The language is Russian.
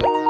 Podcast.